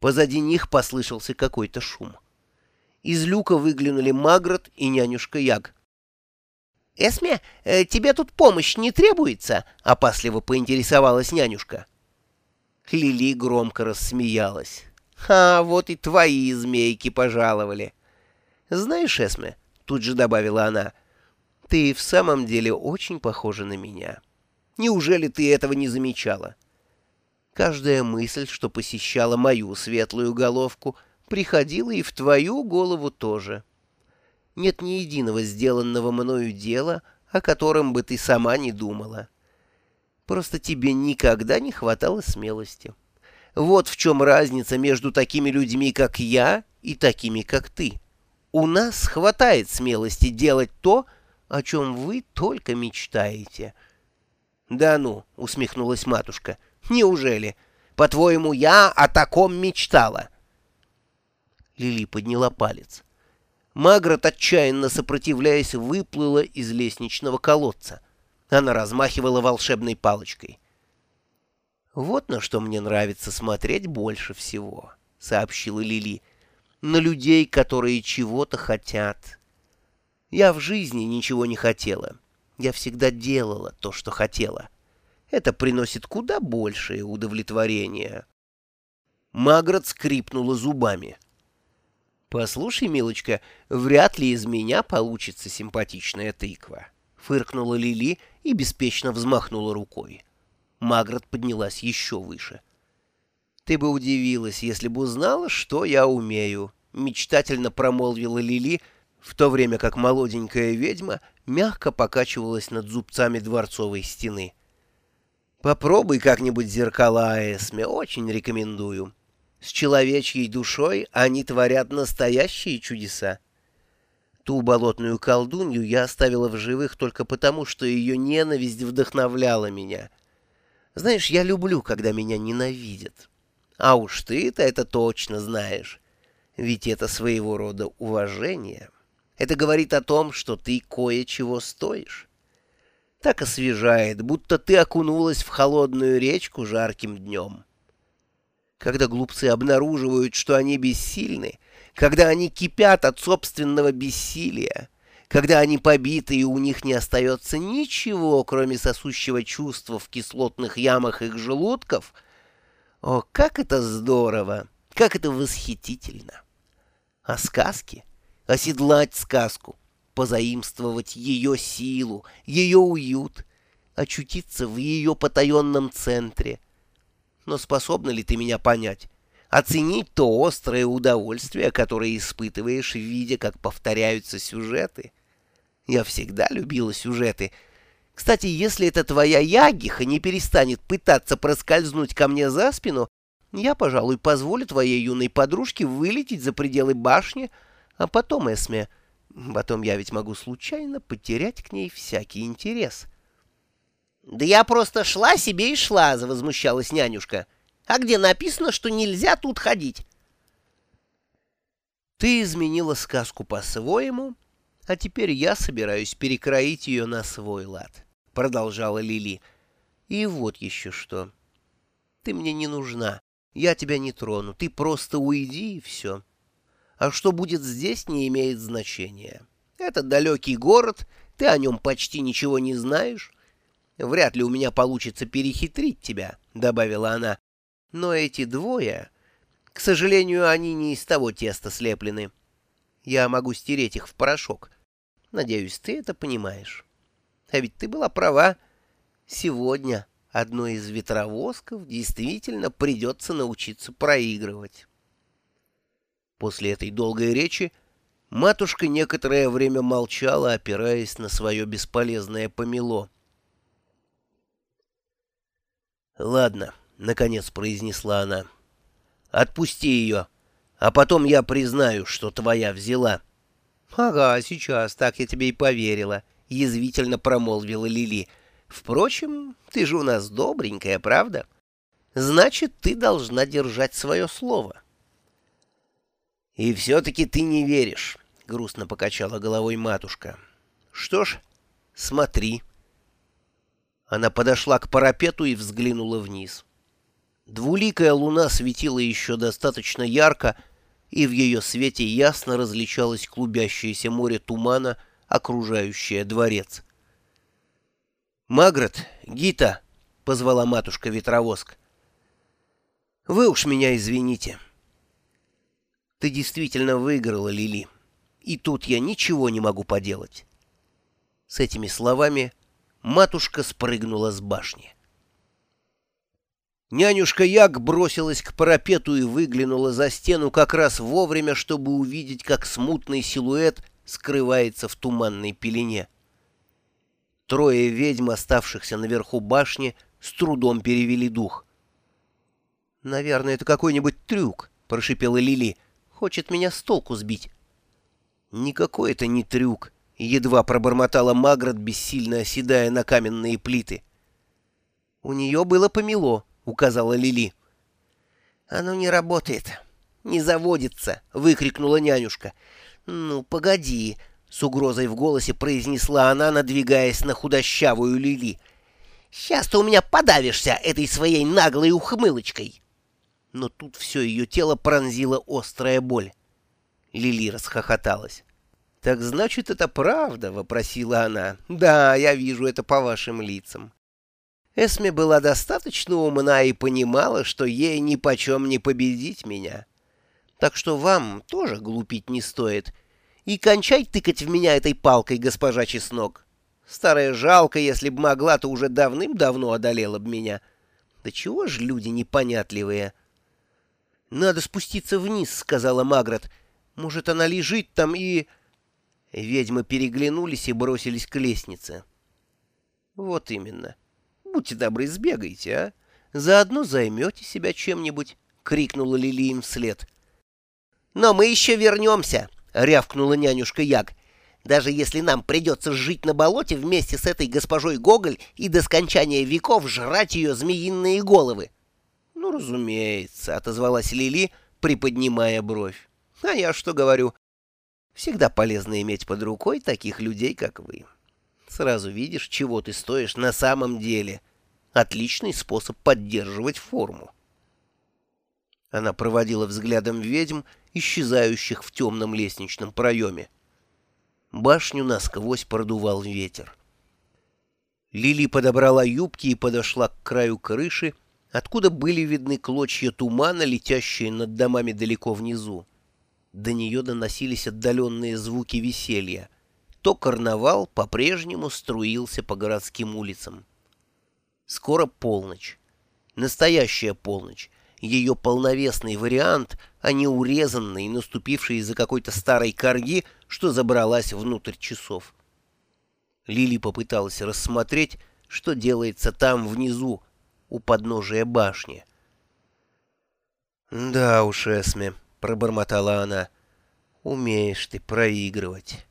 Позади них послышался какой-то шум. Из люка выглянули Магрот и нянюшка Яг. «Эсме, э, тебе тут помощь не требуется?» — опасливо поинтересовалась нянюшка. Лили громко рассмеялась. «А, вот и твои змейки пожаловали!» «Знаешь, Эсме», — тут же добавила она, — «ты в самом деле очень похожа на меня. Неужели ты этого не замечала?» Каждая мысль, что посещала мою светлую головку, приходила и в твою голову тоже. Нет ни единого сделанного мною дела, о котором бы ты сама не думала. Просто тебе никогда не хватало смелости. Вот в чем разница между такими людьми, как я, и такими, как ты. У нас хватает смелости делать то, о чем вы только мечтаете. — Да ну, — усмехнулась матушка, — Неужели? По-твоему, я о таком мечтала?» Лили подняла палец. Магрот, отчаянно сопротивляясь, выплыла из лестничного колодца. Она размахивала волшебной палочкой. «Вот на что мне нравится смотреть больше всего», — сообщила Лили. «На людей, которые чего-то хотят. Я в жизни ничего не хотела. Я всегда делала то, что хотела» это приносит куда большее удовлетворение. Магрот скрипнула зубами. «Послушай, милочка, вряд ли из меня получится симпатичная тыква», — фыркнула Лили и беспечно взмахнула рукой. Магрот поднялась еще выше. «Ты бы удивилась, если бы узнала, что я умею», — мечтательно промолвила Лили, в то время как молоденькая ведьма мягко покачивалась над зубцами дворцовой стены. Попробуй как-нибудь зеркала Эсме, очень рекомендую. С человечьей душой они творят настоящие чудеса. Ту болотную колдунью я оставила в живых только потому, что ее ненависть вдохновляла меня. Знаешь, я люблю, когда меня ненавидят. А уж ты-то это точно знаешь. Ведь это своего рода уважение. Это говорит о том, что ты кое-чего стоишь так освежает, будто ты окунулась в холодную речку жарким днем. Когда глупцы обнаруживают, что они бессильны, когда они кипят от собственного бессилия, когда они побиты и у них не остается ничего, кроме сосущего чувства в кислотных ямах их желудков, о, как это здорово, как это восхитительно! А сказки? Оседлать сказку, позаимствовать ее силу, ее уют, очутиться в ее потаенном центре. Но способна ли ты меня понять? Оценить то острое удовольствие, которое испытываешь, видя, как повторяются сюжеты? Я всегда любила сюжеты. Кстати, если эта твоя Ягиха не перестанет пытаться проскользнуть ко мне за спину, я, пожалуй, позволю твоей юной подружке вылететь за пределы башни, а потом, Эсме, — Потом я ведь могу случайно потерять к ней всякий интерес. — Да я просто шла себе и шла, — завозмущалась нянюшка. — А где написано, что нельзя тут ходить? — Ты изменила сказку по-своему, а теперь я собираюсь перекроить ее на свой лад, — продолжала Лили. — И вот еще что. Ты мне не нужна, я тебя не трону, ты просто уйди и все. — а что будет здесь, не имеет значения. Это далекий город, ты о нем почти ничего не знаешь. Вряд ли у меня получится перехитрить тебя, — добавила она. Но эти двое... К сожалению, они не из того теста слеплены. Я могу стереть их в порошок. Надеюсь, ты это понимаешь. А ведь ты была права. Сегодня одной из ветровозков действительно придется научиться проигрывать. После этой долгой речи матушка некоторое время молчала, опираясь на свое бесполезное помело. «Ладно», — наконец произнесла она, — «отпусти ее, а потом я признаю, что твоя взяла». «Ага, сейчас, так я тебе и поверила», — язвительно промолвила Лили. «Впрочем, ты же у нас добренькая, правда? Значит, ты должна держать свое слово». «И все-таки ты не веришь», — грустно покачала головой матушка. «Что ж, смотри». Она подошла к парапету и взглянула вниз. Двуликая луна светила еще достаточно ярко, и в ее свете ясно различалось клубящееся море тумана, окружающее дворец. «Магрот, Гита!» — позвала матушка-ветровоск. «Вы уж меня извините. Ты действительно выиграла, Лили, и тут я ничего не могу поделать». С этими словами матушка спрыгнула с башни. Нянюшка Як бросилась к парапету и выглянула за стену как раз вовремя, чтобы увидеть, как смутный силуэт скрывается в туманной пелене. Трое ведьм, оставшихся наверху башни, с трудом перевели дух. «Наверное, это какой-нибудь трюк», — прошипела Лили. «Хочет меня с толку сбить». «Никакой это не трюк», — едва пробормотала Маград, бессильно оседая на каменные плиты. «У нее было помело», — указала Лили. «Оно не работает, не заводится», — выкрикнула нянюшка. «Ну, погоди», — с угрозой в голосе произнесла она, надвигаясь на худощавую Лили. «Сейчас ты у меня подавишься этой своей наглой ухмылочкой». Но тут все ее тело пронзила острая боль. Лили расхохоталась. «Так значит, это правда?» — вопросила она. «Да, я вижу это по вашим лицам». Эсме была достаточно умна и понимала, что ей ни почем не победить меня. Так что вам тоже глупить не стоит. И кончай тыкать в меня этой палкой, госпожа Чеснок. Старая жалко, если б могла, то уже давным-давно одолела б меня. Да чего ж люди непонятливые? «Надо спуститься вниз», — сказала Магрот. «Может, она лежит там и...» Ведьмы переглянулись и бросились к лестнице. «Вот именно. Будьте добры, сбегайте, а? Заодно займете себя чем-нибудь», — крикнула Лили им вслед. «Но мы еще вернемся», — рявкнула нянюшка Як. «Даже если нам придется жить на болоте вместе с этой госпожой Гоголь и до скончания веков жрать ее змеиные головы». «Ну, разумеется», — отозвалась Лили, приподнимая бровь. «А я что говорю? Всегда полезно иметь под рукой таких людей, как вы». Сразу видишь, чего ты стоишь на самом деле. Отличный способ поддерживать форму. Она проводила взглядом ведьм, исчезающих в темном лестничном проеме. Башню насквозь продувал ветер. Лили подобрала юбки и подошла к краю крыши, откуда были видны клочья тумана, летящие над домами далеко внизу. До нее доносились отдаленные звуки веселья — то карнавал по-прежнему струился по городским улицам. Скоро полночь. Настоящая полночь. Ее полновесный вариант, а не урезанный, наступивший из-за какой-то старой корги, что забралась внутрь часов. Лили попыталась рассмотреть, что делается там внизу, у подножия башни. «Да уж, Эсме», — пробормотала она, — «умеешь ты проигрывать».